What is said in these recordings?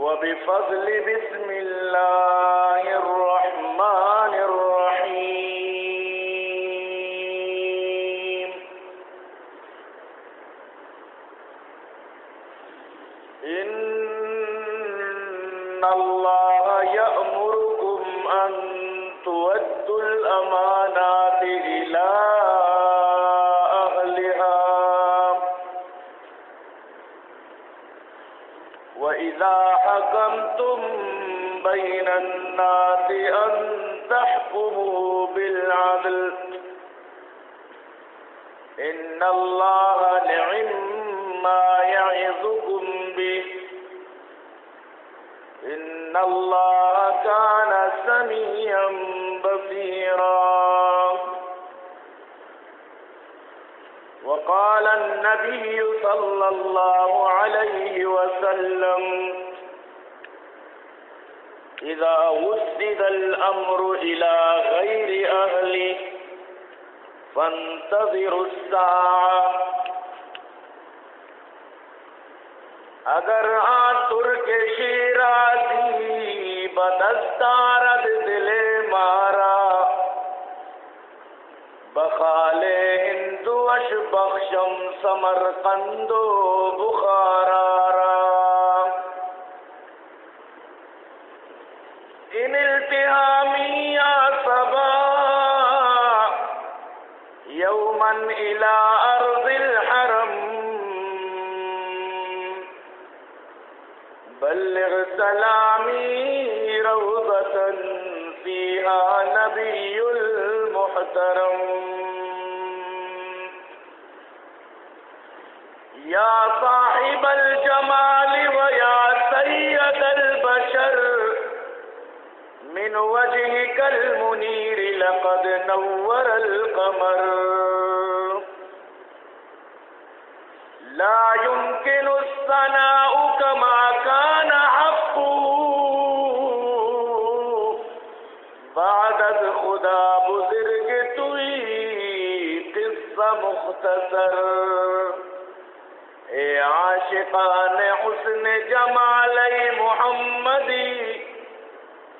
وبفضل بسم الله الرحمن الرحيم. الناس أن تحكموا بالعدل. إن الله نعم ما يعظكم به. إن الله كان سميعا بصيرا. وقال النبي صلى الله عليه وسلم إذا وسد الأمر إلى غير أهله، فانتظروا الساعة. اگر آن ترک شیرازی بدستارد دل مارا، بخال ہندوش بخشم سمرقند و بخارا إن التهامی صبا يوما إلى أرض الحرم. بلغ سلامي روضة فيها نبي المحترم. يا صاحب الجمال من وجهك المنير لقد نور القمر. لا يمكن الثناء كما كان حقه. بعد خدا بزرگ توی قصہ مختصر. اے عاشقان حسن جمال محمدی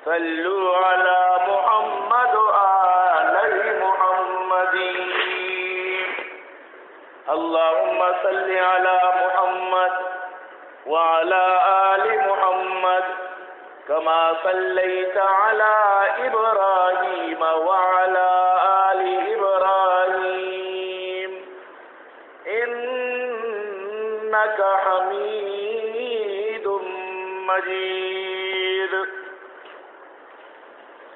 صلوا على محمد وآل محمد. اللهم صل على محمد وعلى آل محمد كما صليت على إبراهيم وعلى آل إبراهيم. إنك حميد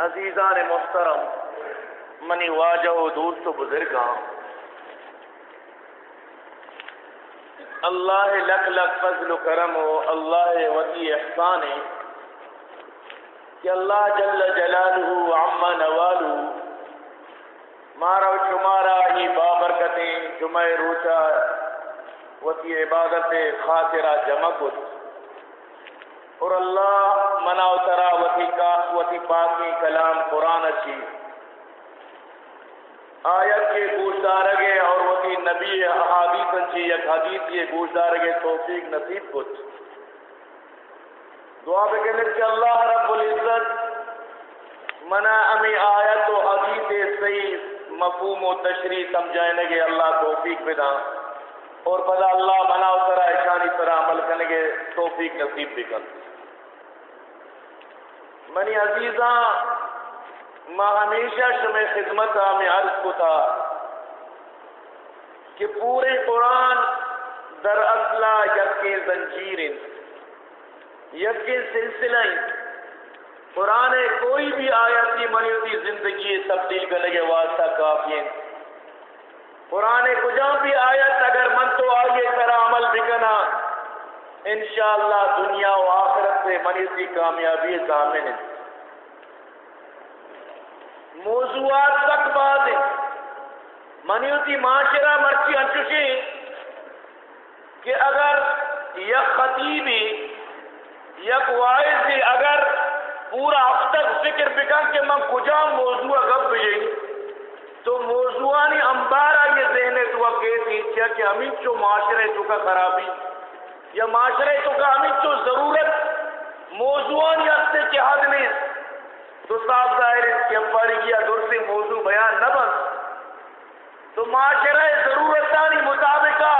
عزیزان محترم، منی واجہ و دوست و بزرگاں اللہ لک لک فضل و کرم و اللہ وتی احسان ہے کہ اللہ جل جلالہ عم نوالہ مارا و شمارا ہی بابرکتیں جمع روچا وتی عبادت خاطرہ جمع کت۔ اور اللہ منا اترا وتی کا وتی پاکی کلام قرآن اچھی آیت کے گوشدارگے اور وتی نبی احادیث انچی یک حدیث یہ گوشدارگے توفیق نصیب کچھ۔ دعا بکنے کہ اللہ رب العزت منا امی آیت و حدیث صحیح مفہوم و تشریح سمجھائنے گے، اللہ توفیق بدا اور پدا اللہ منا اترا اشانی طرح عمل کرنے کے توفیق نصیب بھی کر۔ منی عزیزاں ماں ہمیشہ شمع خدمت میں عرض کو تھا کہ پورے قرآن در اصلہ یقین زنجیر یقین سلسلہ قرآن کوئی بھی آیتی منی ہوتی، زندگی تبدیل کرنے کے واسطہ کافی قرآن کجا بھی آیت اگر من تو آگے کرا عمل بکنا انشاءاللہ دنیا و آخرت سے منی ہوتی کامیابی ضامن موضوعات تک بات ہے۔ منی معاشرہ مرچی انچوشی کہ اگر یک خطیبی، یک واعظی اگر پورا اب تک فکر بکن کہ من کجا موضوع گپ بجے تو موضوعانی انبارا یہ ذہن تو کہتی کیا کہ ہمیں چو معاشرے تو کا خرابی یا معاشرے تو کا ہمیں چو ضرورت موضوعانی حد سے کہ حد میں تو صاحب ظاہر ہے کہ پڑھ گیا دور سے موضوع بیان نہ بن، تو معاشرہ ضرورتانی مطابقہ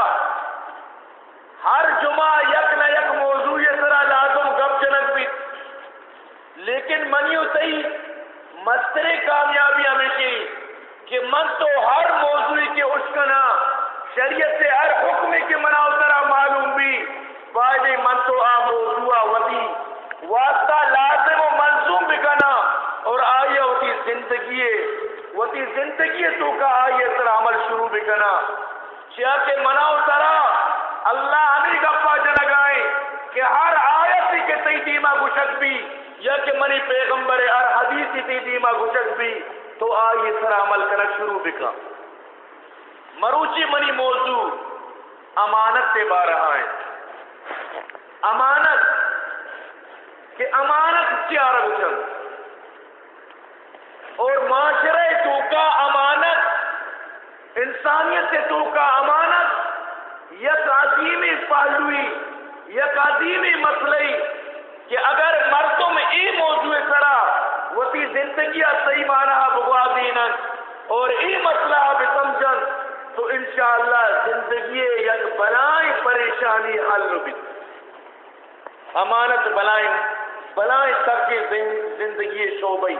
ہر جمعہ یک نہ یک موضوع یہ سرا لازم گپ جنک بھی۔ لیکن منیو صحیح مستر کامیابی ہمیشہ کہ من تو ہر موضوع کے اشکنا شریعت سے ہر حکم کے منا فائدے من تو آ موضوع وطی واسطہ لازم و منظوم بکنا اور آئیے ہوتی زندگی وطی زندگی تو کا آئیے سر عمل شروع بکنا چیا کہ منا اترا اللہ ہمیں گپا جنگائیں کہ ہر آیت کے تی دیما گشک بھی یا کہ منی پیغمبر ہر حدیث تی دیما گشک بھی تو آئیے سر عمل کرنا شروع بکا مروچی منی موضوع امانت سے با رہا ہے امانت کہ امانت کیا رکھن اور معاشرے تو کا امانت، انسانیت سے تو کا امانت، یک عظیمی پہلوئی یک عظیمی مسئلہی کہ اگر مردم ای موضوع سرا وتی زندگی صحیح مانا بگوا دینا۔ اور ای مسئلہ بھی سمجھن، تو انشاءاللہ زندگی یک بلائیں پریشانی حل بھی امانت بلائیں بلائیں تک کے زندگی شعبئی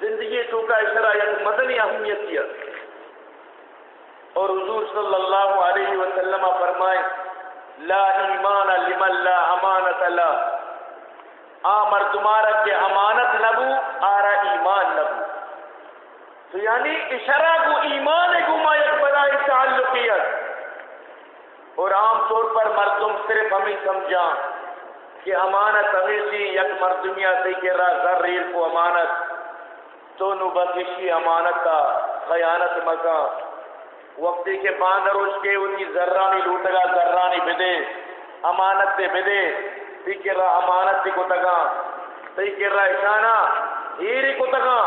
زندگی تو کا اشرا یک مدنی اہمیت کیا اور حضور صلی اللہ علیہ وسلم فرمائے، لا ایمان لمن لا امانت لا۔ آمر تمہارا کہ امانت نبو آرا ایمان نبو تو یعنی اشرا کو ایمان گما یک بڑائی تعلقیت اور عام طور پر مردم صرف ہمیں سمجھا کہ امانت ہمیشی یک مردمیا سے کہ رہا ذر ریل کو امانت تو نو بکشی امانت کا خیانت مکان وقتی کے باندر اس کے انہی ذرانی لوٹگا ذرانی بدے، امانت تے بدے۔ تی کر رہا امانت تی کو تگا تی کر رہا اشانا ہیری کو تگا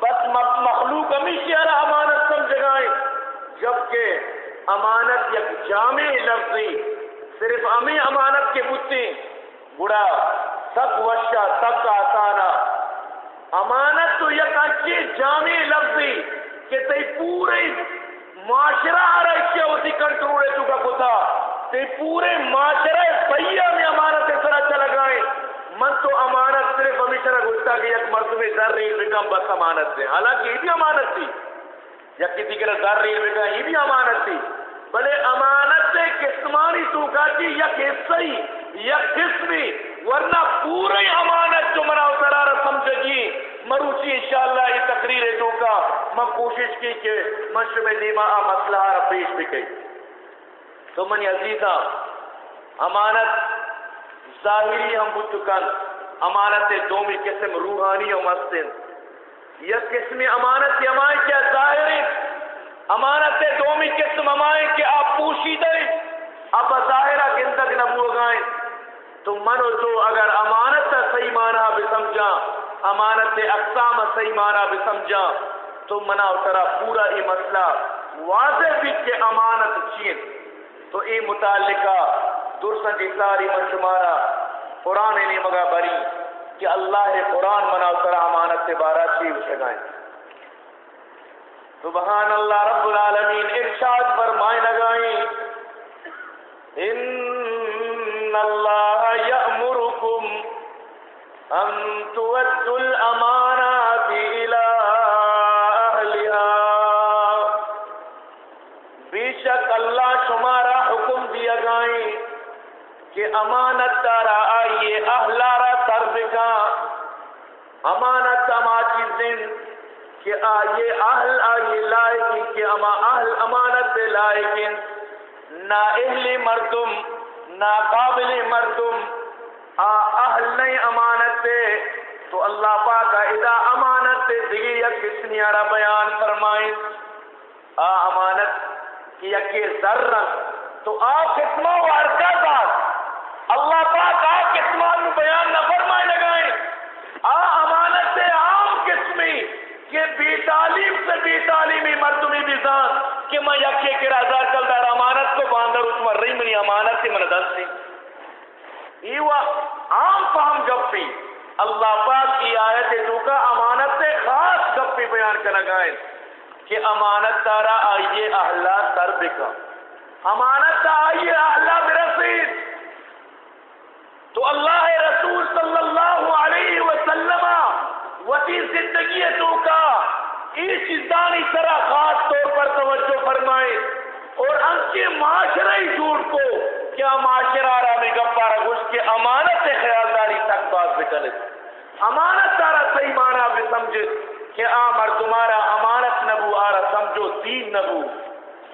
بس مخلوق ہمیشہ رہا امانت سمجھگائیں جبکہ امانت یک جامع لفظی، صرف ہمیں امانت کے بچے بڑا تک وشا تک آسانا امانت تو یک اچھی جامع لفظی کہ تی پورے معاشرہ ہر اشیاء ہوتی کنٹرول ہے چکا کتا۔ تے پورے معاشرہ سیاح میں امانت اس طرح چلا گئے۔ من تو امانت صرف ہمیشہ گھٹتا کہ یک مرد میں در ریل بکم بس امانت سے۔ حالانکہ یہ بھی امانت تھی۔ یا کسی کے در ریل بکم یہ بھی امانت تھی۔ بلے امانت سے قسمانی توکا تھی یک حصہی یک قسمی ورنہ پورے امانت جو منا اترارا سمجھگی۔ مروچی انشاءاللہ یہ تقریر ہے کا میں کوشش کی کہ مشرب نیما مسئلہ پیش بھی گئی تو منی عزیزہ، امانت ظاہری ہم بچکن امانت دومی قسم روحانی و مستن یک قسم امانت امائیں کیا ظاہری؟ امانت دومی قسم امائیں کہ آپ پوشی دیں اب ظاہرہ گندگ نبو گائیں تو منو تو اگر امانت صحیح مانا بھی سمجھا امانت اقسام صحیح مانا بھی سمجھا تو منا اترا پورا یہ مسئلہ واضح بھی کہ امانت چین۔ تو یہ متعلقہ درسن کی ساری مشمارا قرآن نے مگا بری کہ اللہ قرآن منا اترا امانت سے بارہ چیز سگائیں سبحان اللہ رب العالمین، ارشاد فرمائے لگائیں۔ ان اللہ یأمرکم ان تودوا الامانات الى اہلها بے شک اللہ شمارا حکم دیا گائیں کہ امانت دارا آئیے، اہلارا سر بکا۔ امانت اما چیزیں کہ آئیے، اہل آئیے لائقی کہ اما اہل امانت سے لائقین۔ نا اہل مردم نا قابل مردم اہل نہیں امانت سے تو اللہ پاک اذا امانت سے دگی یا کسنی آرہ بیان فرمائیں آ امانت کی یکی ذرہ۔ تو آ قسمہ وارکہ بات اللہ پاک آ قسمہ بیان نہ فرمائے لگائیں آ امانت عام قسمی کہ بی تعلیم سے بی تعلیمی مردمی بزان کہ میں یکی کے رضا چل دار امانت کو باندر اس میں رہی منی امانت سے من دستی ایوہ عام فہم گپی۔ اللہ پاک کی آیت جو کا امانت سے خاص گپی بیان کرنا گائیں کہ امانت دارا آئیے اہلا سر بکا۔ امانت آئیے اہلا برسید۔ تو اللہ رسول صلی اللہ علیہ وسلم وتی زندگی تو کا اس چیزانی طرح خاص طور پر توجہ فرمائے اور ان کے معاشرے جھوٹ کو، کیا معاشرہ رہا میں گپارا گوش کے امانت خیالداری تک بات بکلے امانت تارا صحیح معنی بھی سمجھے کہ آ مردمارا امانت نبو آرا سمجھو دین نبو۔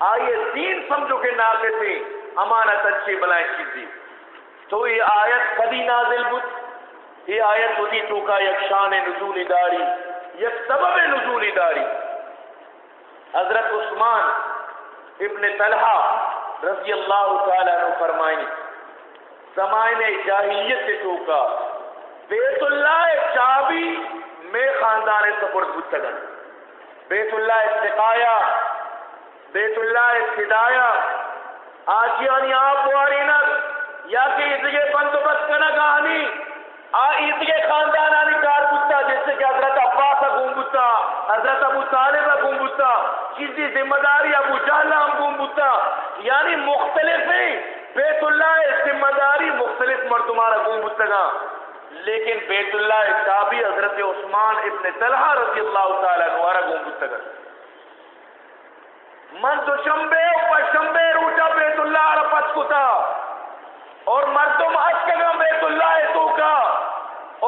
آئیے دین سمجھو کہ ناقے تھے امانت اچھی بلائیں چیزی تو یہ آیت کدی نازل بود؟ یہ آیت ہوتی تو کا یک شان نزول داری۔ یک سبب نزول داری۔ حضرت عثمان ابن طلحہ رضی اللہ تعالیٰ عنہ فرمائیں، زمانے جاہلیت سے تو کا بیت اللہ چابی میں خاندان سپرد بتگن بیت اللہ استقایا بیت اللہ استدایا آجیانی آپ وارینت یا کہ ادگے بندوبست کرنا کہانی آ ادگے خاندانانی کار بتا جیسے کہ حضرت عباس گم بتا حضرت ابو طالب گم بتا کسی ذمہ داری ابو جہلہ گم بتا یعنی مختلف ہیں بیت اللہ ذمہ داری مختلف مردمارا گم بتگا لیکن بیت اللہ تابی حضرت عثمان ابن طلحہ رضی اللہ تعالیٰ نوارا گم بتگا من تو شمبے و شمبے روٹا بیت اللہ رفت کتا اور مردم اشکگم بیت اللہ تو کا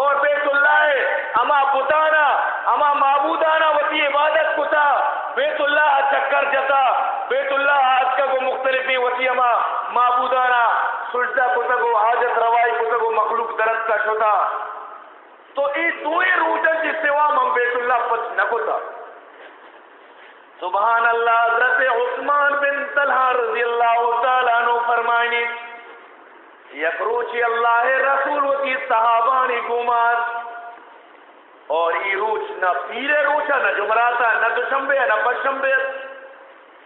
اور بیت اللہ اما بتانا اما معبودانا وتی عبادت کتا بیت اللہ چکر جتا بیت اللہ اشکا کو مختلفی وتی اما معبودانا سجدہ کتا حاجت روائی کتا کو مخلوق درد کا شتا تو ای دوئے روٹن جس سوا من بیت اللہ پچ نکتا سبحان اللہ، حضرت عثمان بن طلحہ رضی اللہ تعالیٰ عنہ فرمائنی، یکروچی اللہ رسول و کی صحابانی گمات اور ای روچ نہ پیرے روچا نہ جمراتا نہ دشمبے نہ پشمبے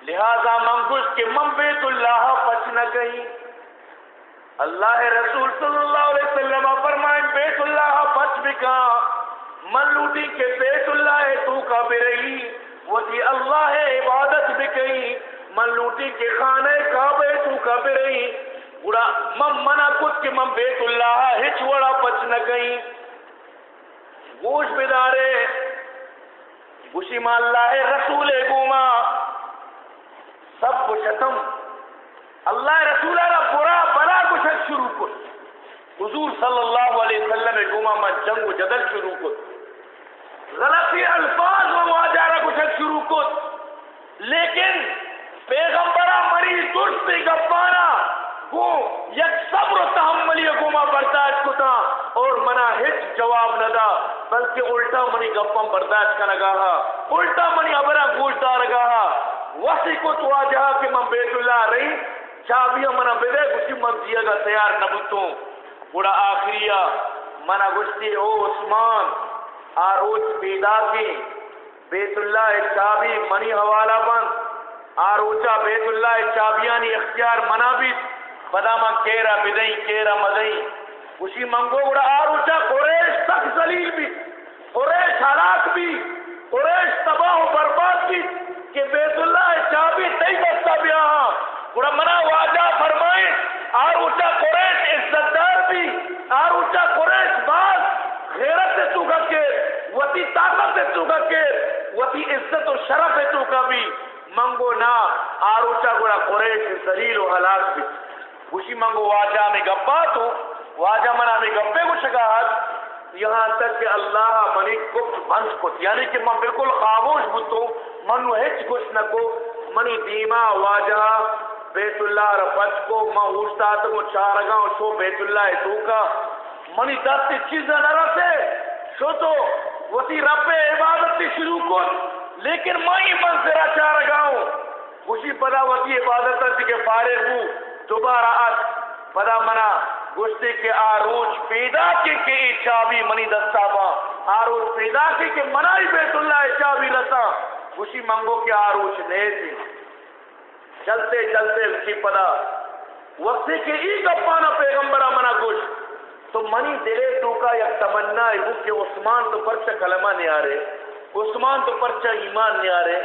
لہذا منگوش کے منبیت اللہ پچ نہ کہیں۔ اللہ رسول صلی اللہ علیہ وسلم فرمائیں، بیت اللہ پچ بکا من لوٹی کے بیت اللہ تو کا برئی وہ تھی اللہ عبادت بکئی من لوٹی کے خانے کعبے تو کا برئی بڑا من منا کت کے من بیت اللہ ہچ وڑا پچ نہ گئی گوش بدارے گوشی ما اللہ رسول گوما۔ سب کچھتم۔ اللہ رسول را برا بلا کچھ شروع کت حضور صلی اللہ علیہ وسلم گوما ما جنگ و جدل شروع کت غلطی الفاظ و مواجارہ کچھ شروع کت لیکن پیغمبرہ مری درست گپانا گو یک صبر و تحملی گوما برداشت کتا اور منا ہچ جواب ندا، بلکہ الٹا منی گپم برداشت کا نگاہا۔ الٹا منی ابرا گوشتا رگاہا وسی کو تو کہ من بیت اللہ رہی چابیہ منا بدے، گوشی من دیا گا، تیار نبتوں بڑا آخریہ منا گوشتی او عثمان آروچ پیدا کی۔ بیت اللہ چابی منی حوالہ بند۔ آروچا بیت اللہ چابیانی اختیار منا بھی۔ بدا من کیرا بدئی کیرا مدئی اسی منگو گڑا آروچا قریش تک ذلیل بھی۔ قریش ہلاک بھی۔ قریش تباہ و برباد بھی۔ کہ بیت اللہ چابی تئی بستا بھی آہاں گڑا منا واجہ فرمائیں۔ آر آروچا قریش عزت دار بھی آروچا قریش باز غیرت سے تو کے، وتی طاقت سے تو کے، وتی عزت و شرف سے تو کا بھی۔ منگو نا آر آروچا گوڑا قریش ذلیل و ہلاک بھی۔ خوشی منگو واجہ میں گپا تو۔ واجہ منا میں گپے کو شکاہت یہاں تک کہ اللہ منی گفت بند کو۔ یعنی کہ میں بالکل خاموش بتو منو ہچ کچھ نہ کو؟ منی دیما واجہ بیت اللہ رفت کو میں اوشتا کو، چارگاں شو بیت اللہ تو کا۔ منی دست چیزیں نہ رسے شو تو وتی رب عبادت شروع کن۔ لیکن میں ہی منظرہ چار گاؤں خوشی پدا وتی عبادت سے کہ فارغ ہوں۔ دوبارہ آج پدا منا گشتے کے آروچ پیدا کے کے چابی منی دستا با آروچ پیدا کے کے منائی بیت اللہ چابی رسا خوشی منگو کے آروچ نہیں تھی۔ چلتے چلتے اسی پدا وقتی کے ای گپانا پیغمبرہ منا گشت تو منی دلے تو کا یک تمنا ہے۔ کہ عثمان تو پرچہ کلمہ نہیں آ رہے۔ عثمان تو پرچہ ایمان نہیں آ رہے۔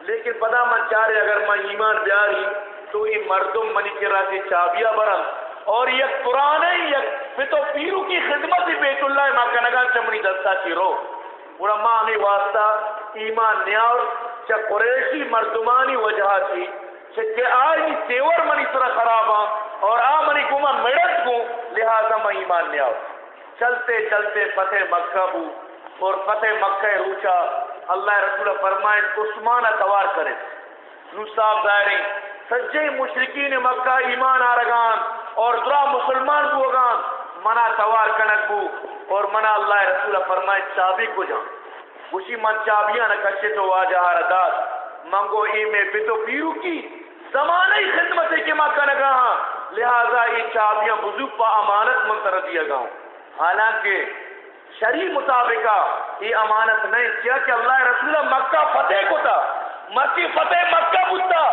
لیکن پدا من چاہ رہے اگر میں ایمان بیاری تو یہ مردم منی کے راتے چابیا برم اور یک پرانے یک پتو پیرو کی خدمت ہی بیت اللہ ماں کنگان چمنی دستا کی رو۔ اور ماں ہمیں واسطہ۔ ایمان نیاور چا قریشی مردمانی وجہ تھی کہ آئی تیور منی سر خراب ہاں اور آ منی کو مڑت کو لہذا میں ایمان نیاور چلتے چلتے فتح مکہ بو اور فتح مکہ روچا اللہ رسول فرمائے عثمان توار کرے نو صاحب سجے مشرقین مکہ ایمان آرگان اور درا مسلمان بوگان منا توار کنک بو اور منا اللہ رسول فرمائے چابی کو جان۔ اسی من چابیاں نہ کچے تو واجہ رداد منگو ای میں بیتو پیرو کی زمانہ ہی خدمت ہے ماں کنگا ہاں لہذا یہ چابیاں بزرگ پا امانت منتر دیا گاؤں حالانکہ شریع مطابقہ یہ امانت نہیں، کیا کہ اللہ رسول مکہ فتح کو تھا۔ مرچی فتح مکہ بتا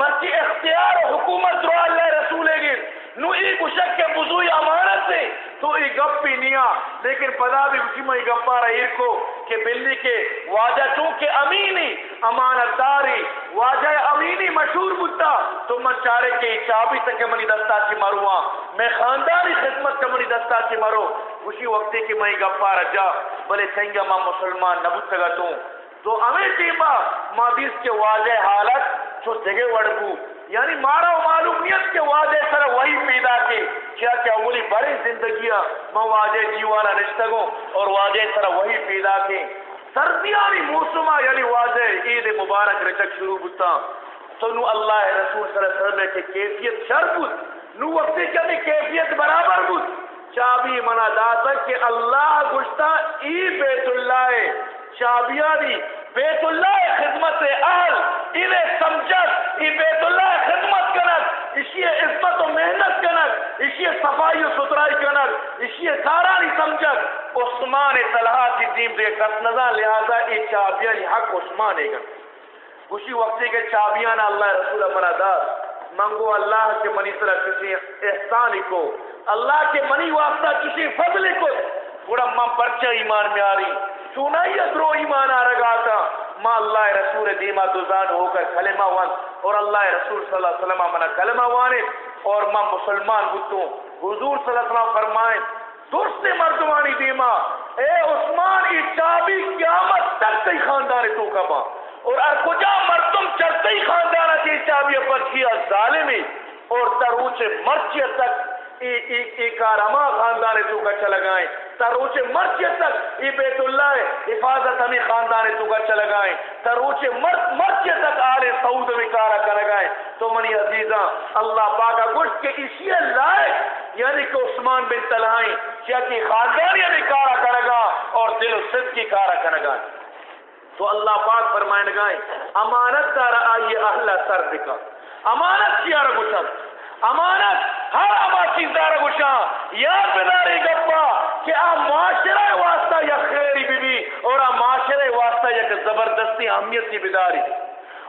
مرچی اختیار و حکومت رو اللہ رسول گیر نو ای گشک کے بزوی امانت سے تو ای گپ بھی نیا، لیکن پدا بھی اسی میں گپا رہی کو کہ بلی کے واجہ چونکہ امینی امانت داری واجہ امینی مشہور بتا تو من چارے کے چابی تک منی دستا چی مروان ہاں۔ میں خاندانی خدمت کا منی دستا چی مرو اسی وقت کی میں گپا رجا، بلے سنگا ماں مسلمان نبوت سگا تو تو ہمیں ٹیما مادیس کے واجہ حالت جو جگہ وڑکو یعنی مارا کیا کیا اولی بڑی زندگیاں میں واجہ جیوانا نشتگوں اور واجہ سر وہی پیدا کے سردیانی موسمہ یعنی واجہ عید مبارک رچک شروع بتا تو نو اللہ رسول صلی اللہ علیہ وسلم کے کیفیت شر بود۔ نو وقتی کیا بھی کیفیت برابر بود۔ چابی منا داتا کہ اللہ گشتا ای بیت اللہ چابیانی بیت اللہ خدمت اہل، انہیں سمجھت ای بیت اللہ خدمت کنک اسی عزت و محنت کنک اسی صفائی و سترائی کنک اسی سارانی سمجھت عثمان طلحہ کی دیم دے کس نظر، لہذا ای چابیانی حق عثمان ہے اسی وقتی کے چابیان اللہ رسول مرا دار منگو اللہ کے منی طرح کسی احسان کو، اللہ کے منی واسطہ کسی فضل کو۔ بڑا ماں پرچہ ایمان میں آ رہی۔ چونائی ادرو ایمان آ رگا تھا ماں اللہ رسول دیما دوزان ہو کر کلمہ وان اور اللہ رسول صلی اللہ علیہ وسلم منا کلمہ وانے اور ماں مسلمان بتوں۔ حضور صلی اللہ علیہ وسلم فرمائیں دوست مردمانی دیما، اے عثمان ای چابی قیامت تک تی خاندان تو کبا اور ار کجا مردم چرتے ہی خاندان کی چابی پر کیا ظالمی۔ اور تروچ مرچی تک ای ای ای کارما خاندان تو کا چلا گائیں تروچ مرچ تک ای بیت اللہ ہے، حفاظت ہمیں خاندان تو کا چلا گائیں تروچ مرچ مرچ تک آل سعود میں کارا کر گائیں تو منی عزیزاں، اللہ پاکا گشت کے اسی لائق یعنی کہ عثمان بن طلحائیں کیا کہ خاندان یعنی کارا کر گا اور دل و صد کی کارا کر گا تو اللہ پاک فرمائن گائیں امانت تارا آئیے اہلا سر دکھا امانت کیا رگوشن امانت ہر اما چیز دار گوشا یا بداری گپا کہ آ معاشرہ واسطہ یا خیری بی بی اور آ معاشرہ واسطہ یا زبردستی اہمیت کی بداری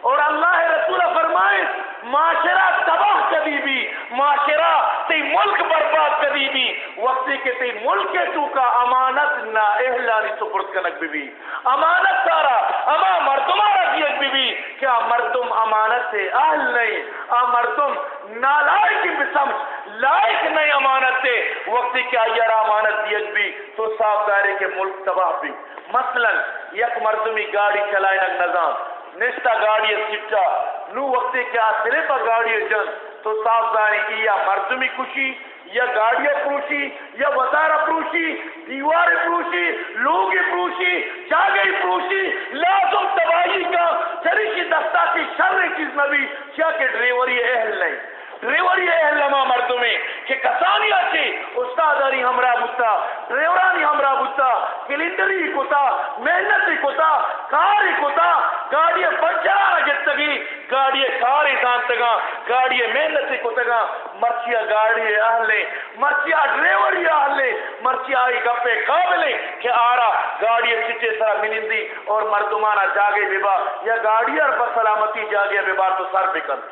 اور اللہ رسول فرمائے، معاشرہ تباہ کبھی بھی، معاشرہ تی ملک برباد کری بھی، وقتی کے تی ملک تو کا امانت نہ اہلانی سپرد کنک بھی بھی۔ امانت سارا اما مردمارا دیت بھی بھی۔ کیا مردم امانت سے اہل نہیں، آ مردم نالائک بھی سمجھ، لائق نہیں امانت سے وقتی کیا یار امانت دیت بھی، تو صاف دارے کے ملک تباہ بھی۔ مثلا، یک مردمی گاڑی چلائے نظام۔ نشتا گاڑی سچا نو وقتی کیا صرف گاڑی جن؟ تو صاف داری یا مردمی کشی، یا گاڑیاں پروشی، یا وطارہ پروشی دیوار پروشی لوگ پروشی جاگے پروشی، لازم تباہی کا چریشی دستا کی شر چیز نبی کیا کہ ڈریوری اہل نہیں۔ ڈریوری اہل اہلما مردمے کہ کسانی آچے استاداری ہمرا بتا ڈریورانی ہمرا بتا کلندری کتا، محنتی کتا، کاری کتا گاڑی بچا جتگی گاڑی کاری دانتگا ہاں، گاڑی محنتی کتگا ہاں۔ مرچیا گاڑی اہلے مرچیا ڈریوری اہلے مرچیا آئی گپے قابلے کہ آرا گاڑی سچے سرا ملندی اور مردمانہ جاگے ببا یا گاڑی اور پر سلامتی جاگے ببا تو سر بکن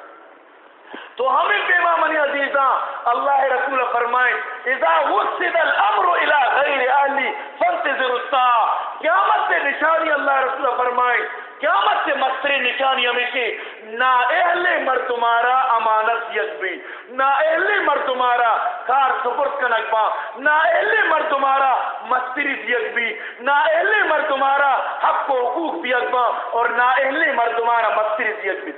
تو ہمیں پیما منی عزیزاں، اللہ رسول فرمائے اذا وسد الامر الى غیر اہلی فانتظر الساعة قیامت سے نشانی اللہ رسول فرمائے قیامت سے مستر نشانی ہمیشہ نا اہل مردمارا امانت یکبی، نا اہل مردمارا کار سپرد کنک با نا اہل مردمارا مستری یکبی، نا اہل مردمارا حق و حقوق بھی بیگبا اور نا اہل مردمارا مستری یکبی۔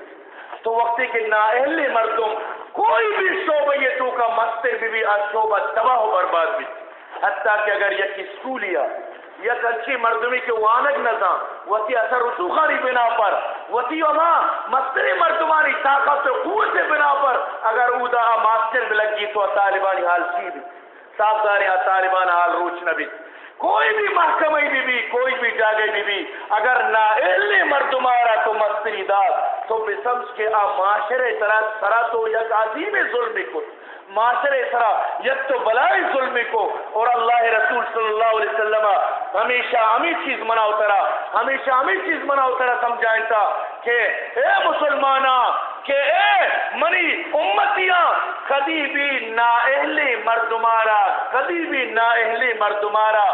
تو وقتی کہ نااہل مردم کوئی بھی شعبہ یہ تو کا مستر بھی بھی آج شعبہ تباہ و برباد بھی۔ حتیٰ کہ اگر یک اسکولیا یک اچھی مردمی کے وانک نظام وتی اثر رسوخانی بنا پر، وتی اما مستر مردمانی طاقت و قوت بنا پر۔ اگر اودا ماسٹر بلگی تو طالبانی حال سید صاف داری طالبان حال روچ نبی کوئی بھی محکمہ بھی بھی، کوئی بھی جاگے بھی بھی۔ اگر نہ اہل مردمارا تو مستری داد تو بسمس کے آ معاشرے طرح سرا تو یک عظیم ظلم کو معاشرے سرا یک تو بلائی ظلم کو۔ اور اللہ رسول صلی اللہ علیہ وسلم ہمیشہ ہمیں چیز منا اترا، ہمیشہ ہمیں چیز منا اترا، سمجھائیں تا کہ اے مسلمانہ، کہ اے منی امتیاں، کدی بھی نا اہل مردمارا کدی بھی نا اہل مردمارا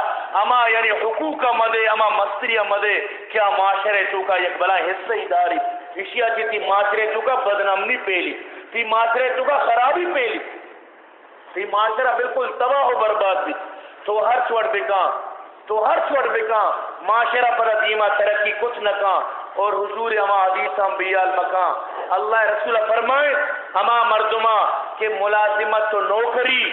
اما یعنی حقوق مدے اما مستری مدے کیا معاشرے تو کا یک بلا حصہ ہی داری۔ اشیاء کی تھی معاشرے تو کا بدنامنی پیلی تھی معاشرے تو کا خرابی پیلی تھی معاشرہ بالکل تباہ و برباد بھی۔ تو ہر چوڑ بکاں تو ہر چوڑ بکاں معاشرہ پر دیما ترقی کچھ نہ کہاں اور حضور اما حدیث ہم بیال مکان اللہ رسول فرمائے اما مردمہ کے ملازمت تو نوکری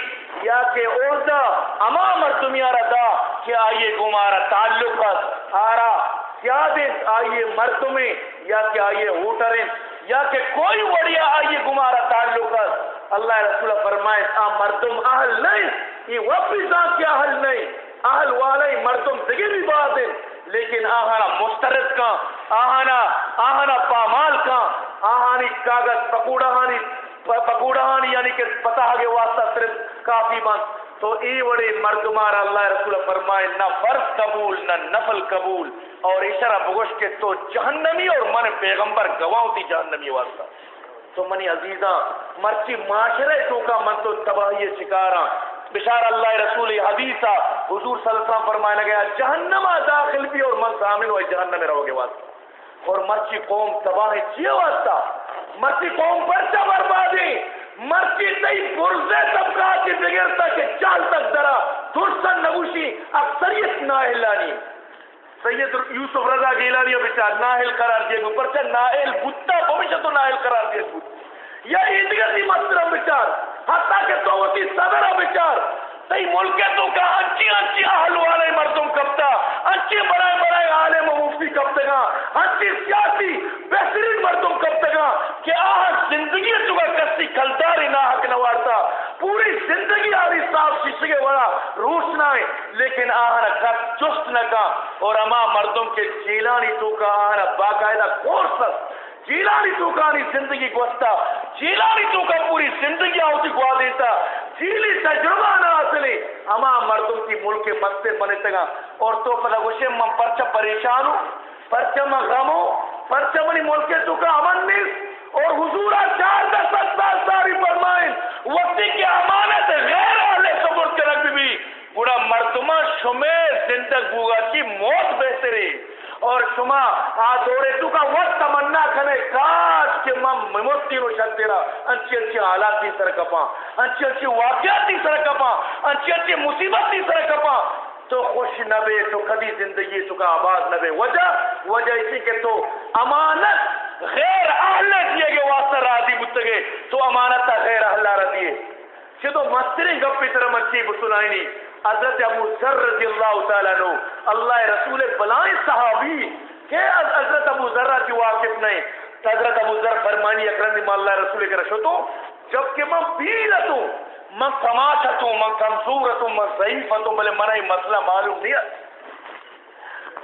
یا کہ عہدہ اما مردمیہ ردا کہ آئیے گمارا تعلقت آرا کیا دن آئیے مردمیں یا کہ آئیے ہوٹریں یا کہ کوئی وڑیا آئیے گمارا تعلقت اللہ رسول فرمائے، آ مردم اہل نہیں، یہ واپس آ کے اہل نہیں۔ اہل والے مردم دگے بھی بات ہے لیکن آہانا مسترد کا آہانا آہانا پامال کا، آہانی کاغذ پکوڑہانی پکوڑہانی یعنی کہ پتہ آگے واسطہ صرف کافی بند تو ای وڑی مردمار اللہ رسول فرمائے، نہ فرض قبول، نہ نفل قبول۔ اور اشارہ بگوش کے تو جہنمی اور من پیغمبر گواہوں تھی جہنمی واسطہ۔ تو منی عزیزاں مرچی معاشرے تو کا من تو تباہی شکاراں بشار اللہ رسول حدیثہ حضور صلی اللہ علیہ وسلم فرمایا گیا جہنم داخل بھی اور من سامن ہوئے جہنم میں رہو گے واسطہ اور مرچی قوم تباہ چیئے واسطہ مرچی قوم پر چا بربادی مرچی تی برزے طبقات کی بغیر تک چال تک درا درسن نگوشی اکثریت ناہلانی سید یوسف رضا گیلانی بچار ناہل قرار دیے گو پرچہ ناہل بوتا بمیشہ تو ناہل قرار دیے گو یا ایدگر دی مسترم بچار حتیٰ کہ تو ہوتی صدر بچار تی ملک تو کا انچی انچی اہل والے مردم کبتا انچی بڑے بڑے عالم و مفتی کبتے گا انچی سیاسی بہترین مردم کبتے گا کہ آہ زندگی تو کا کسی کلداری نہ حق نوارتا پوری زندگی آری صاحب ششگے بڑا روش نہ ہے، لیکن آہنا کب چست نہ کا۔ اور اما مردم کے جیلانی تو کا آہنا باقاعدہ کورس جیلانی تو کا کانی زندگی گوستا جیلانی تو کا پوری زندگی آوتی گوا دیتا۔ جیلی تجربہ نہ حاصلے اما مردم کی ملک کے مستے بنے تگا۔ اور تو پتہ گوشے من پرچہ پریشان ہوں پرچہ من غم ہوں پرچہ منی ملک کے تو کا امن نیس اور حضورہ چار دس ساری فرمائیں، وقتی کی امانت غیر اہل قبر کے رکھ بھی گڑا مردمہ شمے زندگ بوگا کی موت بہتری اور شما آدھوڑے تو کا وقت تمنا کھنے، کاش کہ من ممتی رو شکتیرا انچی انچی حالات تی سر کپا انچی انچی واقعات تی سر کپا انچی انچی مصیبت تی سر کپا تو خوش نبے تو کبھی زندگی تو کا آباد نبے وجہ وجہ اسی کہ تو امانت غیر اہلت یہ کہ واسطہ راضی بتگے تو امانت غیر اہلہ رضیے چھے مستری گپی طرح مچی بسنائنی حضرت ابو ذر رضی اللہ تعالیٰ نو۔ اللہ رسول بلائیں صحابی۔ کہ حضرت ابو ذرہ کی واقف نہیں۔ حضرت ابو ذر فرمانی اکرم اللہ رسول کے رشو تو۔ جبکہ میں بیلت ہوں میں کماشت ہوں میں کمزورت ہوں میں ضعیفت ہوں بلے منہ مسئلہ معلوم نہیں ہے۔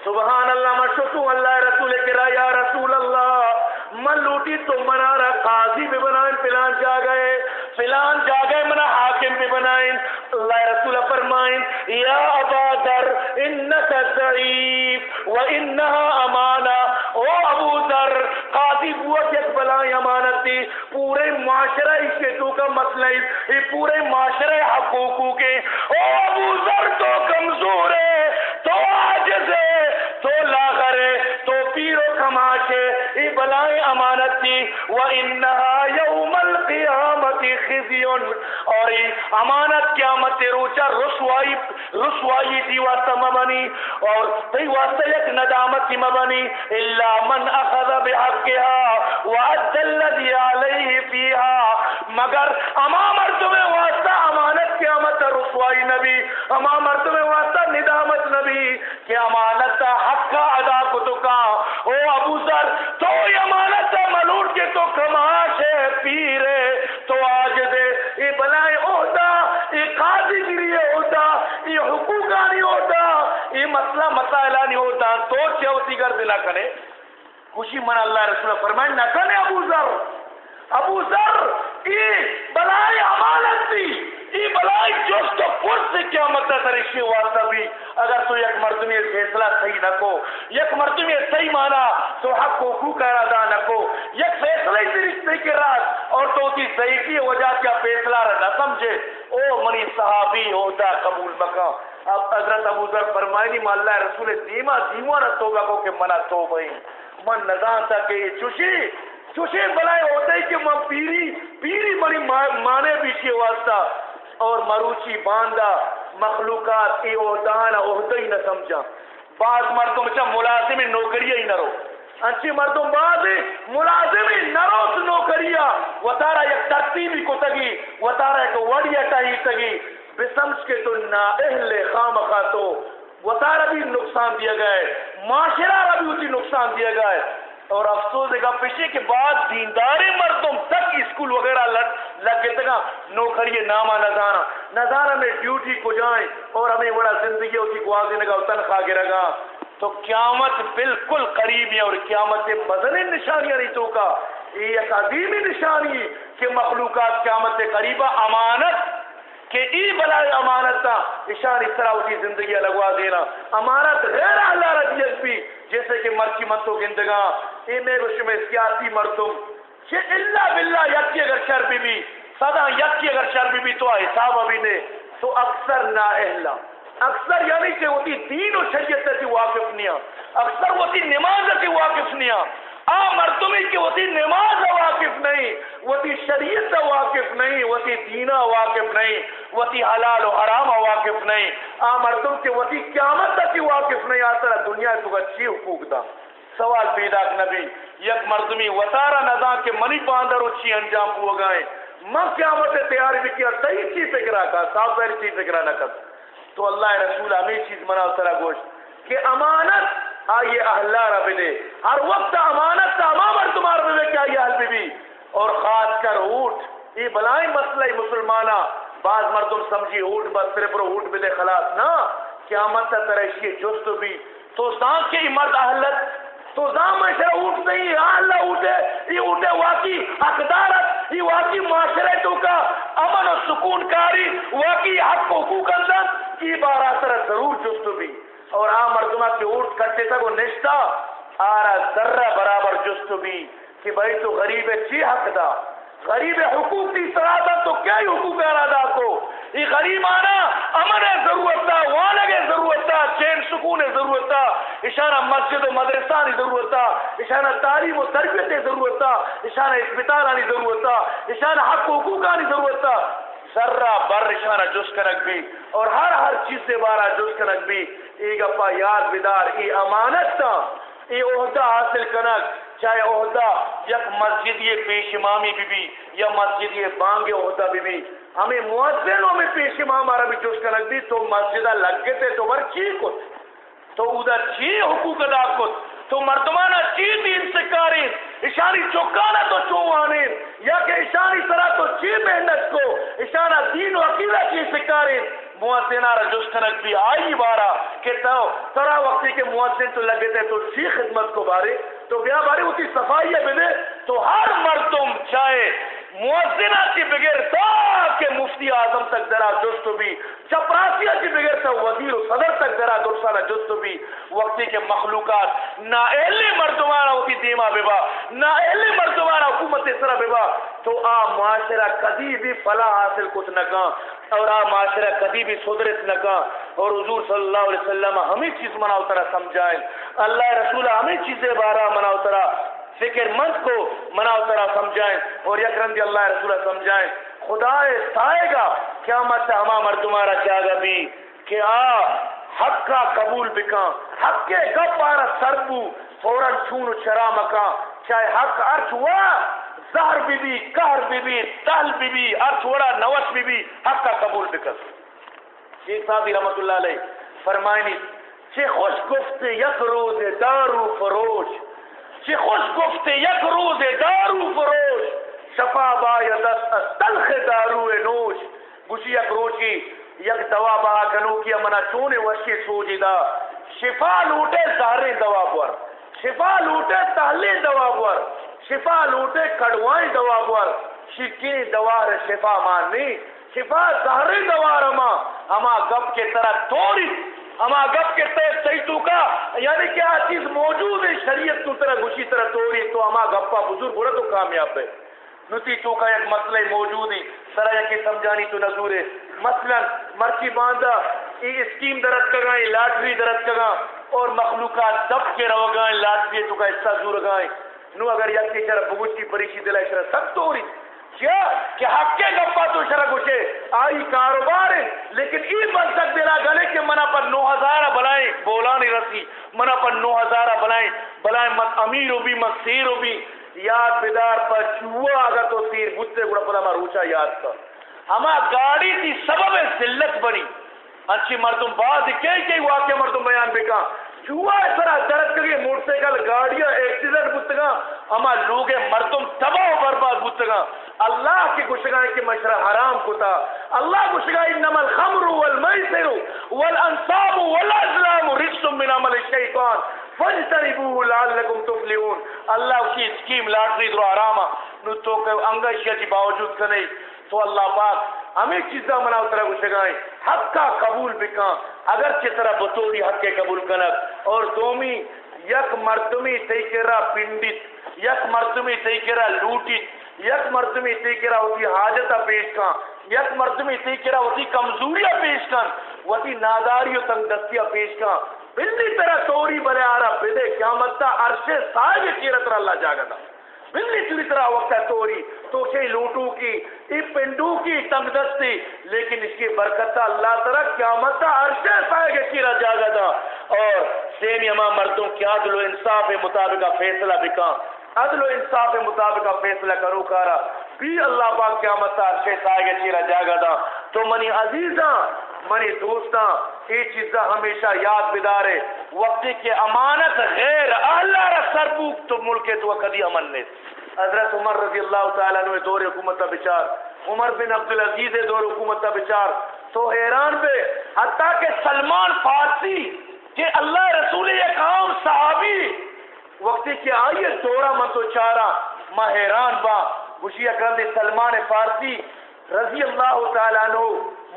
سبحان اللہ مشکو اللہ رسول کے رہا یا رسول اللہ۔ من لوٹی تو منارا قاضی بھی بنائیں پلان جا گئے، فلان جاگے منا حاکم بھی بنائیں، اللہ رسول فرمائیں، یا ابا در انکا ضعیف و انہا امانہ، او ابو در قاضی بوت یک بلائیں امانت دی پورے معاشرہ اس کا مسئلہ ہے پورے معاشرہ حقوقوں کے، او ابو در تو کمزور ہے، تو عاجز ہے، تو لاغر ہے تو پیر و کماشے ای بلائیں امانت دی و انہا یوم القیامت خزیون اور امانت قیامت روچا رسوائی رسوائی دی واسطہ مبنی، اور تی واسطہ یک ندامت کی مبنی، الا من اخذ بحقها وعد الذي عليه فيها۔ مگر اما مرتبہ واسطہ امانت قیامت رسوائی نبی اما مرتبہ واسطہ ندامت نبی، کہ امانت حق کا ادا یہ مسئلہ مسائلہ نہیں ہوتا تو چوتی کر دلا کرے خوشی من اللہ رسول فرمائے نہ کرے ابو ذر ابو ذر یہ بلائے امانت دی یہ بلائی جس تو پور سے کیا مطلب ترشی واسطہ بھی اگر تو یک مردمی فیصلہ صحیح نہ کو یک مردمی صحیح مانا تو حق کو کو کا ادا نہ کو یک فیصلہ ہی رشتے کے رات اور تو صحیح کی وجہ کیا فیصلہ نہ سمجھے او منی صحابی ہوتا قبول بکا۔ اب حضرت ابو ذر فرمائنی ما اللہ رسول دیما دیما نہ توبہ کو کہ منا توبہ من نظام تھا کہ یہ چوشی چوشے بلائے ہوتا ہے کہ من پیری پیری بڑی مانے بھی واسطہ۔ اور مروچی باندھا مخلوقات ای عہدان عہدہ ہی نہ سمجھا۔ بعض مردم چا ملازم نوکری ہی نہ رو۔ انچی مردم بعض ملازم نہ رو تو نوکریا وطارا یک ترتیبی کو تگی وطارا یک وڑی اٹائی تگی بسمج کے تو نااہل خام تو وطارا بھی نقصان دیا گئے، معاشرہ بھی اسی نقصان دیا گئے۔ اور افسوس دیکھا پیشے کے بعد دیندارے مردم تک اسکول وغیرہ لگ گئے تھا نوکری نامہ نظارہ نظارہ میں ڈیوٹی کو جائیں اور ہمیں بڑا زندگی ہوتی کو آگے لگا تنخواہ گرا گا۔ تو قیامت بالکل قریب ہے اور قیامت بدن نشانیاں نہیں تو کا۔ یہ ایک عظیمی نشانی کہ مخلوقات قیامت قریبہ امانت۔ کہ ای بلائے امانت تا اشان اس طرح اسی زندگی لگوا دینا۔ امانت غیر اللہ رضیت بھی، جیسے کہ مرچی منتو گندگاں ای میں روش میں، سیاسی مردم۔ چھے اللہ باللہ یکی اگر شر بھی بھی، صدا یکی اگر شر بھی بھی، تو حساب ابھی نے۔ تو اکثر نا اہلا اکثر یعنی کہ وہ دین و شریعت سے واقف نیا اکثر وہ نماز سے واقف نیا آ مردمی کی وہ نماز واقف نہیں، وہ شریعت واقف نہیں، وہ دینا واقف نہیں، وہ حلال و حرام واقف نہیں۔ آ مردم کے وہ قیامت تک واقف نہیں آتا دنیا تو اچھی حقوق دا سوال پیدا نبی، یک مردمی وطارہ ندا کے منی باندر اچھی انجام ہو گئے۔ میں قیامت تیاری بھی کیا، صحیح چیز فکرہ کا صاف ظاہر چیز فکرہ نہ کر تو اللہ رسول ہمیں چیز منا سرا گوشت کہ امانت آئیے اہلا رب دے ہر وقت امانت کا امامر تمہار بے کیا یہ حل بی بی اور خاص کر اوٹ یہ بلائیں مسئلہ مسلمانہ۔ بعض مردم سمجھی اوٹ بس صرف پر اوٹ بے دے خلاص۔ نا قیامت تا ترشی جست بھی تو زان کے مرد اہلت تو زان معاشرہ اوٹ نہیں اللہ اوٹے یہ اوٹے واقعی حقدارت، یہ واقعی معاشرے تو کا امن و سکون کاری، واقعی حق و حقوق اندر کی بارہ طرح ضرور جستو بھی۔ اور آ مردمہ کے اٹھ کرتے تھا وہ نشتا آرہ ذرہ برابر جستو بھی کہ بھائی تو غریب ہے، چی حق دا غریب حقوق کی سرادا تو کیا حقوق ارادا کو؟ یہ غریب آنا امن ضرورت تھا وانگ ضرورت تھا، چین سکون ضرورت تھا اشارہ مسجد و مدرسہ کی ضرورت تھا اشارہ تعلیم و تربیت ضرورت تھا اشارہ اسپتال کی ضرورت تھا اشارہ حق و حقوق کی ضرورت تھا۔ سرا بر اشارہ جس کنک بھی، اور ہر ہر چیز سے بارہ جس کنک بھی۔ ای گپا یاد بیدار، ای امانت تھا ای عہدہ حاصل کنک۔ چاہے عہدہ یک مسجد یہ پیش امامی بھی بھی یا مسجد یہ بانگ عہدہ بھی بھی ہمیں مؤذنوں میں پیش امام ہمارا بھی جوش کنک دی تو مسجدہ لگ گئے تھے تو بر چی کت تو ادھر چی حقوق ادا کت تو مردمانہ چی دین سے کارین اشانی چوکانا تو چوانین یا کہ اشانی طرح تو چی محنت کو؟ اشانہ دین و عقیدہ چی سکارین موازنہ را جستنک بھی آئی بارا کہ تو، ترا وقتی کے موازن تو لگے تھے تو چی خدمت کو بارے؟ تو بیا بارے اسی صفائی ہے بنے تو ہر مردم چاہے موزنہ کی بغیر تا کہ مفتی اعظم تک درا جست بھی، چپراسیہ کی بغیر تا وزیر و صدر تک درا درسانہ جست بھی۔ وقتی کے مخلوقات، نا اہلی مردمانہ ہوتی دیما ببا نا اہلی مردمانہ حکومت سرا ببا تو آ معاشرہ کدی بھی فلا حاصل کچھ نہ کہاں۔ اور آ معاشرہ کدی بھی صدرت نہ اور حضور صلی اللہ علیہ وسلم ہمیں چیز مناؤ اترا سمجھائیں۔ اللہ رسول ہمیں چیزیں بارہ مناؤ اترا فکر مند کو منا اترا سمجھائیں۔ اور یک رندی اللہ رسول سمجھائیں۔ خدا سائے گا کیا مت ہما مر تمہارا چاگا بھی؟ کہ آ، حق کا قبول بکا حق کے گپ آرہ سربو فوراً چھون چرا مکا چاہے حق ارچ ہوا زہر بی بی کہر بی بی تل بی بی ارچ وڑا نوش بی بی حق کا قبول بکس۔ شیخ صاحبی رحمت اللہ علیہ فرمائنی چھ خوش گفت یک روز دارو فروش۔ چی خوش گفته یک روز دارو فروش۔ شفا باید است تلخ دارو نوش۔ گوشی یک روچی یک دوا با کنو کیا منا چون وشی سوجی دا۔ شفا لوٹے زہر دوا بور۔ شفا لوٹے تحلی دوا بور۔ شفا لوٹے کڑوائیں دوا بور شکی دوار شفا ماننی، شفا زہر دوا رما اما گپ کے طرح توری اما گپ کے تحت صحیح تو کا یعنی کیا چیز موجود ہے، شریعت تو طرح، گوشی طرح توڑی تو اما گپا بزرگ بڑا تو کامیاب ہے۔ نتی تو کا ایک مسئلہ موجود ہے، سرا یکی سمجھانی تو نظور ہے۔ مثلا مرچی باندھا یہ اسکیم درد کگائیں، لاٹری درد کگا اور مخلوقات دب کے رو گائیں لاٹری تو کا حصہ زور گائیں نو اگر یکی چرا بگوچی پریشی دلائی شرح سب تو توڑی کیا کہ حق کے گپا تو شرک اچھے آئی کاروبار ہے، لیکن ای بن سک دینا گلے کہ منا پر نو ہزارہ بلائیں بولانی رسی، منا پر نو ہزارہ بلائیں بلائیں مت امیر ہو بھی مت سیر ہو بھی یاد بیدار پر چوہا اگر تو سیر بجتے گڑا پر ہمارا روچا یاد کر. ہما گاڑی تھی سبب ذلت بنی. اچھی مردم بعض کئی کئی واقع مردم بیان بکا. چوہا اس طرح درد کریے، موٹر سائیکل، گاڑیاں، ایکسیڈنٹ بتگا اما لوگ مردم، تباہ و برباد بتگا اللہ کی گشگائیں کی مشرہ حرام کتا۔ اللہ گشگائیں انما الخمر والمیسر والانصاب والازلام رجس من عمل الشیطان۔ فاجتنبوه لعلکم تفلحون۔ اللہ کی اسکیم لاٹری درو حراما نو تو کہ انگشیا کی باوجود کنے۔ تو اللہ پاک ہمیں چیزا منا اترا گشگائیں حق کا قبول بکا اگر چترا بطوری حق کے قبول کنک اور دومی، یک مردمی تیکرا پنڈت، یک مردمی تیکرا لوٹت یک مردمی تیکرا ہوتی حاجتا پیش کان یک مردمی تیکرا ہوتی کمزوریاں پیش کان ہوتی ناداری و تنگستیاں پیش کان بلی طرح توری بلے آرہ بدے قیامت تا عرش صاحب چیرت را اللہ جاگا دا بلی چوری طرح وقت ہے توری تو سے لوٹو کی ای پنڈو کی تنگ دستی۔ لیکن اس کی برکتہ اللہ طرح قیامت تا عرش صاحب چیرہ جاگا دا اور سین یما مردوں کی عدل و انصاف مطابق فیصلہ بکا عدل و انصاف مطابق فیصلہ کرو کارا۔ بھی اللہ پاک قیامت تا عرش صاحب چیرہ جاگا دا تو منی عزیزاں، منی دوستاں، یہ چیزاں ہمیشہ یاد بدارے۔ وقتی کے امانت غیر اللہ را سربوک تو ملک تو کدی امن نے حضرت عمر رضی اللہ تعالیٰ نے دور حکومت کا بچار، عمر بن عبدالعزیز دور حکومت کا بچار۔ تو حیران پہ حتیٰ کہ سلمان فارسی، کہ اللہ رسول ایک عام صحابی۔ وقتی کے آئیے دورہ من تو چارا ماں حیران با گوشی اکرم سلمان فارسی رضی اللہ تعالیٰ عنہ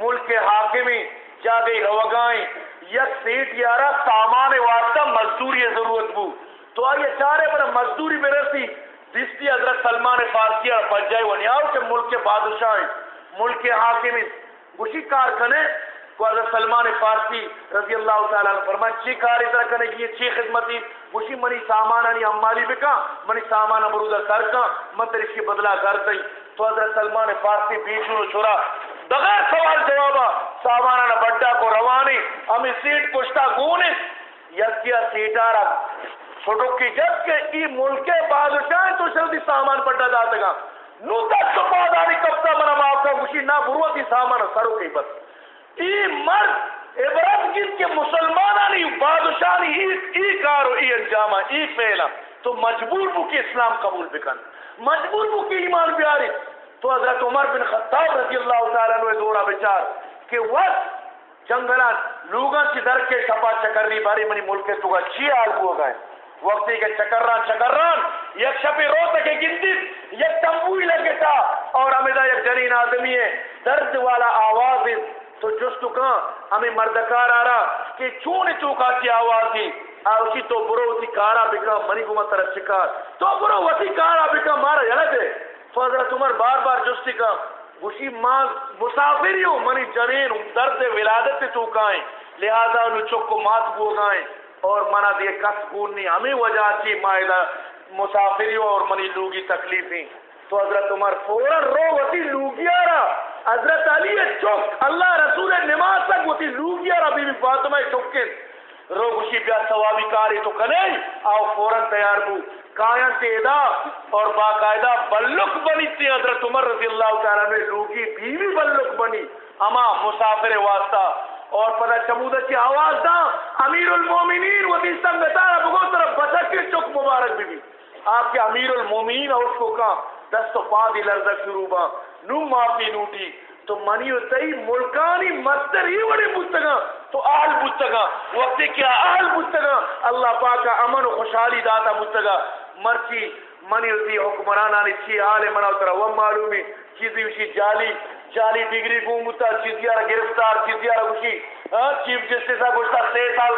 ملک حاکمی جا گئی روگائیں، یک سیٹ یارا سامان واسطہ مزدوری ضرورت بو۔ تو آئیے چارے پر مزدوری میں رسی دستی حضرت سلمان فارسی اور پجائے ونیاو کہ ملک بادشاہ ملک حاکم گوشی کار کنے کو حضرت سلمان فارسی رضی اللہ تعالیٰ عنہ فرمائے، چی کاری طرح کنے گی، چی خدمتی گوشی منی سامان آنی امالی بکا، منی سامان امرودہ کر کا من ترشی بدلا کر دئی تو حضرت سلمان فارسی بیچونو چھوڑا۔ بغیر سوال جوابا سامان سامانا بڑا کو روانی، ہمیں سیٹ کشتا گونے یکیا سیٹارا چھوٹو کی جبکہ ای ملک بادشاہ تو شردی سامان پڑا جاتا گا نو تک تو پاداری کبتا منا معافا گوشی نا بروتی سامان سرو کی بس ای مرد عبرت جن کے مسلمانانی بادشاہی ای, ای کارو ای انجامہ ای فیلا تو مجبور بو کہ اسلام قبول بکن مجبور بو کہ ایمان بیاری تو حضرت عمر بن خطاب رضی اللہ تعالیٰ نے دورا بچار کہ وقت جنگلان لوگاں کی در کے شپا چکرنی باری منی ملک کے تو چی آل ہو گئے۔ وقتی کے چکران چکران، یک شپی رو تکے گندی یک تنبوی لگے تھا اور ہمیں دا یک جنین آدمی ہے، درد والا آواز تو جس تو کہاں ہمیں مردکار آ رہا کہ چون چوکا کی آواز دی آوشی تو برو وتی کارا بکا منی گما طرف شکار۔ تو برو وتی کارا بکا مارا یلا دے تو عمر بار بار جستی کا گوشی ماں مسافری ہوں منی جنین، درد ولادت تو کائیں۔ لہذا انہوں چک کو مات بوگائیں اور منا دے کس گون نہیں۔ ہمیں وجہ چی مائدہ مسافری اور منی لوگی تکلیفیں۔ تو حضرت عمر فوراں رو وتی لوگیا را حضرت علی چک اللہ رسول نماز تک وتی لوگیا را بی بی فاطمہ چکن رو گوشی بیا ثوابی کاری تو کنے۔ آو فوراں تیار بو۔ کائن تیدا اور باقاعدہ بلک بنی تھی حضرت عمر رضی اللہ تعالیٰ میں لوگی بیوی بلک بنی۔ اما مسافر واسطہ۔ اور پتہ چمودہ کی آواز دا، امیر المومنین و دی سنگتارا بگو طرف بچک کے چک مبارک بھی بھی آپ کے امیر المومنین اور اس کو کہا، دست و پا دی لرزک شروع با نو معافی نوٹی۔ تو منی تئی ملکانی مستر ہی بڑے بستگا تو آل بستگا وقت کیا آل بستگا اللہ پاک امن و خوشحالی داتا بستگا مرچی منی ہوتی حکمرانانی چی آل منا اترا وہ معلومی چیزی وشی جالی۔ جالی ڈگری گومتا چیزی آرہ گرفتار چیزی آرہ گوشی۔ چیف جسٹسا گوشتا سی سال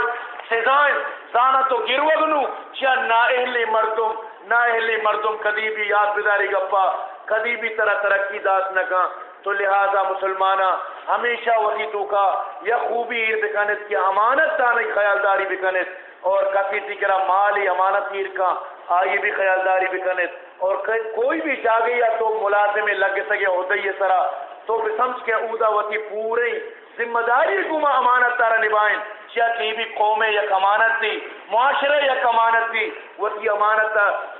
سزائن۔ زانا تو گروگنو چیا نا اہلی مردم، نا اہلی مردم کدی بھی یاد بداری گپا، کدی بھی طرح ترقی دات نکا تو لہذا مسلمانہ، ہمیشہ وہی تو کا۔ یا خوبی ایر بکنت کی امانت تانی خیالداری بکنت اور کسی تکرہ مالی امانت ایر کا آئی بھی خیالداری بکنت اور کوئی بھی جاگئی یا تو ملازم لگ سکے عہدی سرا۔ تو بسمج کے اودا وتی پورے ذمہ داری گما امانت تارا نبائیں چیا کی بھی قوم یک امانت تھی معاشرہ یک امانت تھی وتی امانت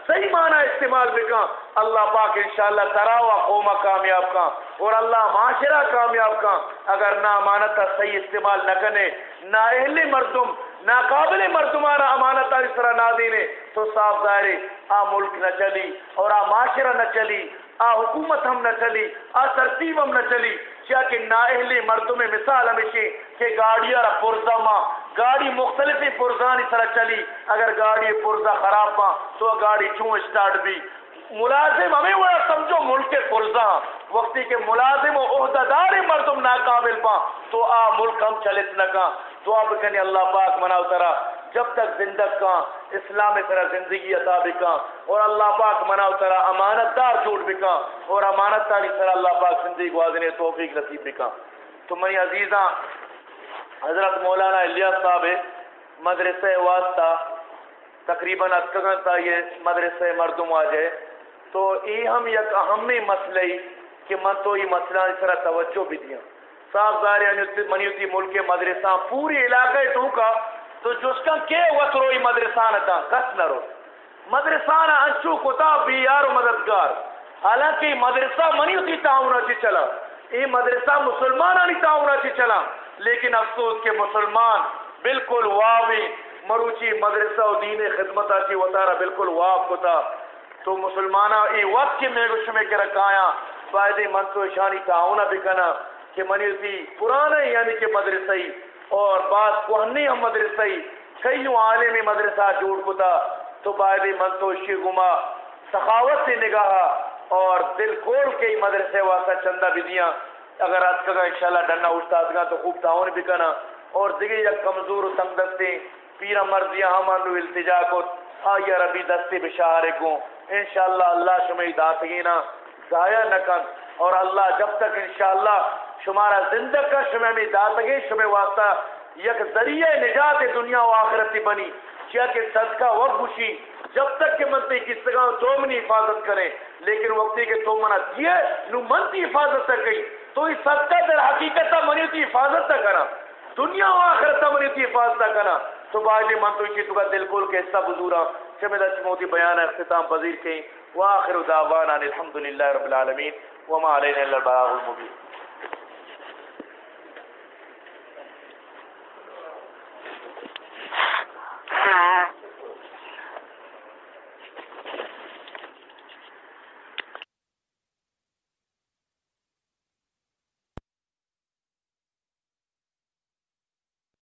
صحیح معنی استعمال بکا اللہ پاک انشاءاللہ تراوا قوم کامیاب کا اور اللہ معاشرہ کامیاب کا اگر نہ امانت صحیح استعمال نہ کنے نہ اہل مردم ناقابل مردمانہ امانت اس طرح نہ دینے، تو صاف ظاہر آ ملک نہ چلی اور آ معاشرہ نہ چلی۔ آ، حکومت ہم نہ چلی، آ، ترتیب ہم نہ چلی۔ کیا کہ نااہلی مردوں میں مثال ہمیشہ کہ گاڑیاں پرزا ماں، گاڑی مختلف پرزانی طرح چلی۔ اگر گاڑی پرزا خراب ماں، تو گاڑی چون اسٹارٹ بھی؟ ملازم ہمیں وہ سمجھو ملک پرزا وقتی کے ملازم و عہدہ مردم ناقابل پا تو آ، ملک ہم چلت نہ دعا بکنی اللہ پاک مناو ترا جب تک زندگ کا اسلام طرح زندگی عطا بکا اور اللہ پاک مناو ترا امانت دار جوڑ بکا اور امانت داری طرح اللہ پاک زندگی گوازنے توفیق نصیب بکا تو منی عزیزاں، حضرت مولانا الیاس صاحب مدرسہ واسطہ تقریباً اتکگن تا یہ مدرسہ مردم آجے تو ای ہم یک اہمی مسئلہ کہ من تو یہ مسئلہ اس طرح توجہ بھی دیا۔ صاحب ظاہر یعنی منیوتی ملک مدرسہ، پوری علاقے تو کا تو جس کے وطروئی مدرسان تا؟ کس نہ رو مدرسان انچو کتاب بھی یار مددگار. حالانکہ مدرسہ منی ہوتی تعاونہ چی چلا. یہ مدرسہ مسلمانانی تعاونہ چی چلا. لیکن افسوس کے مسلمان بالکل واوی مروچی مدرسہ و دین خدمت آچی وطارہ بالکل واو کتا تو مسلمانہ ای وقت کی میں گوش میں کے رکھایا. فائدے من تو اشانی تعاونہ بکنا کہ منی ہوتی پرانا یعنی کہ مدرسہ ہی اور بعض کوہنی ہم مدرسہ کئی عالمی مدرسہ جوڑ کتا تو باید منتوشی گما، سخاوت سے نگاہ، اور دل کھول کے مدرسے واسطہ چندہ بھی دیا۔ اگر آج کگا انشاءاللہ ڈننا استاد گا تو خوب تعاون بھی کنا۔ اور دیگه یک کمزور و تنگ دستے پیرا مرضیاں ہمان رو التجا کو آیا ربی دستے بشارے کو۔ انشاءاللہ اللہ شمی داتگینا ضائع نکن اور اللہ جب تک انشاءاللہ شمارا زندہ کا شمی میں داتگی شمی واسطہ یک ذریعہ نجات دنیا و آخرتی بنی۔ کیا کہ صدقہ وقت بوشی جب تک کہ منتی کس طرح تو منی حفاظت کریں، لیکن وقتی کہ تو منا دیے نو منتی حفاظت تک گئی تو اس صدقہ در حقیقت منی تی حفاظت تک کرنا دنیا و آخرت منی تی حفاظت تک کرنا تو باجی من تو اچھی تو کا دل کول کے حصہ بزورا چمیدہ چموتی بیان اختتام پذیر کہیں۔ وآخر دعوانا الحمدللہ رب العالمین۔ وما علینا اللہ البلاغ المبین۔ 好。